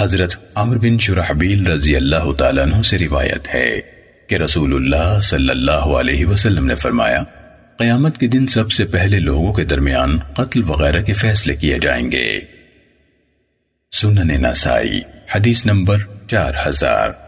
حضرت عمر بن شرحبیل رضی اللہ تعالیٰ عنہ سے روایت ہے کہ رسول اللہ صلی اللہ علیہ وسلم نے فرمایا، قیامت کے دن سب سے پہلے لوگوں کے درمیان قتل وغیرہ کے فیصلے کیے جائیں گے۔ سنن نسائی، حدیث نمبر چار ہزار۔